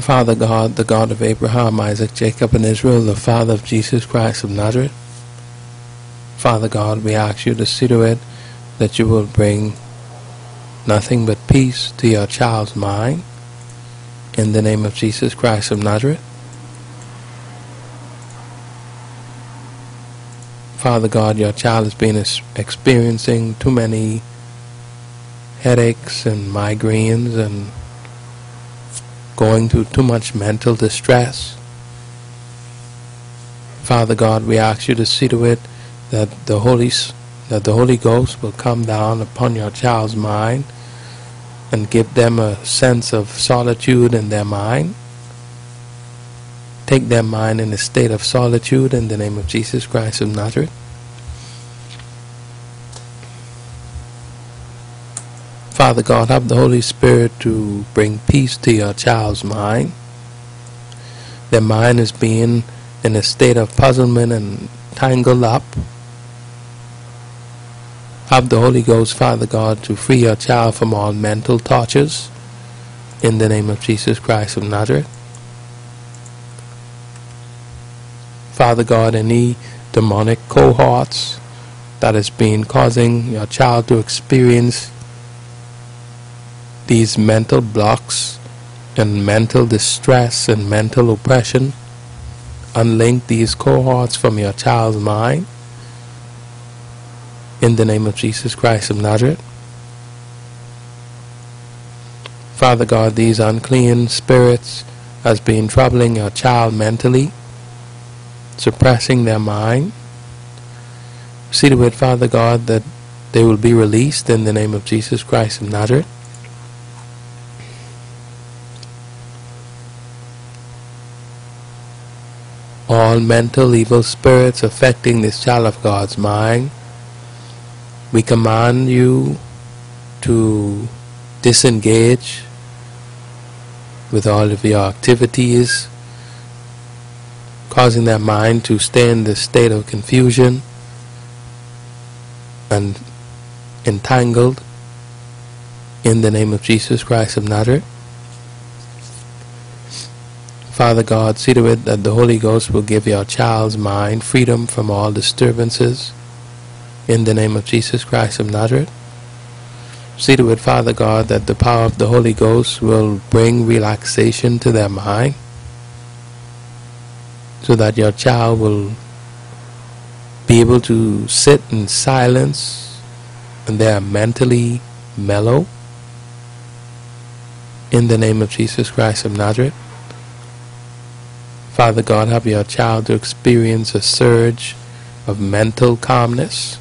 Father God, the God of Abraham, Isaac, Jacob, and Israel, the Father of Jesus Christ of Nazareth. Father God, we ask you to see to it that you will bring nothing but peace to your child's mind. In the name of Jesus Christ of Nazareth. Father God, your child has been experiencing too many headaches and migraines and going through too much mental distress. Father God, we ask you to see to it that the Holy that the Holy Ghost will come down upon your child's mind and give them a sense of solitude in their mind. Take their mind in a state of solitude in the name of Jesus Christ of Nazareth. Father God, have the Holy Spirit to bring peace to your child's mind. Their mind is being in a state of puzzlement and tangled up. Have the Holy Ghost, Father God, to free your child from all mental tortures. In the name of Jesus Christ of Nazareth. Father God, any demonic cohorts that has been causing your child to experience these mental blocks and mental distress and mental oppression, unlink these cohorts from your child's mind in the name of Jesus Christ of Nazareth. Father God, these unclean spirits has been troubling your child mentally, suppressing their mind. See to it, Father God, that they will be released in the name of Jesus Christ of Nazareth. All mental evil spirits affecting this child of God's mind. We command you to disengage with all of your activities, causing their mind to stay in this state of confusion and entangled in the name of Jesus Christ of Nazareth. Father God, see to it that the Holy Ghost will give your child's mind freedom from all disturbances. In the name of Jesus Christ of Nazareth. See to it, Father God, that the power of the Holy Ghost will bring relaxation to their mind so that your child will be able to sit in silence and they are mentally mellow. In the name of Jesus Christ of Nazareth. Father God, have your child to experience a surge of mental calmness.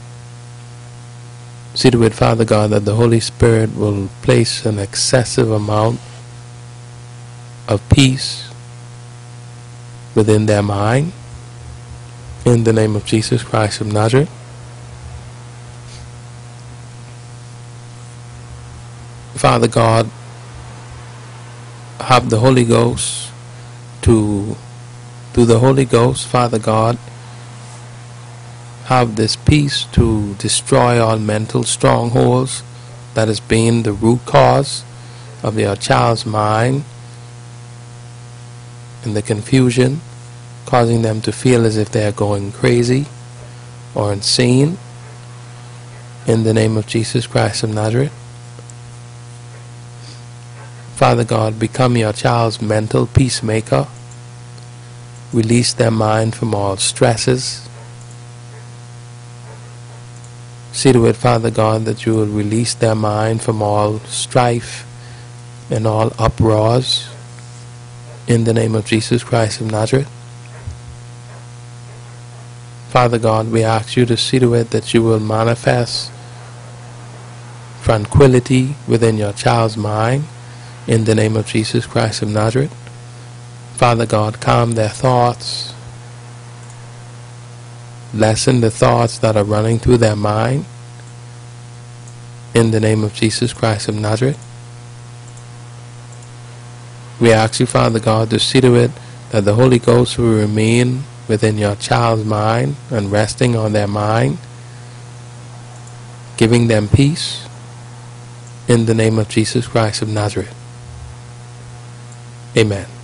See to it, Father God, that the Holy Spirit will place an excessive amount of peace within their mind. In the name of Jesus Christ of Nazareth. Father God, have the Holy Ghost to through the Holy Ghost, Father God, have this peace to destroy all mental strongholds that has been the root cause of your child's mind and the confusion, causing them to feel as if they are going crazy or insane. In the name of Jesus Christ of Nazareth. Father God, become your child's mental peacemaker release their mind from all stresses. See to it, Father God, that you will release their mind from all strife and all uproars in the name of Jesus Christ of Nazareth. Father God, we ask you to see to it that you will manifest tranquility within your child's mind in the name of Jesus Christ of Nazareth. Father God, calm their thoughts. Lessen the thoughts that are running through their mind. In the name of Jesus Christ of Nazareth. We ask you, Father God, to see to it that the Holy Ghost will remain within your child's mind and resting on their mind, giving them peace in the name of Jesus Christ of Nazareth. Amen.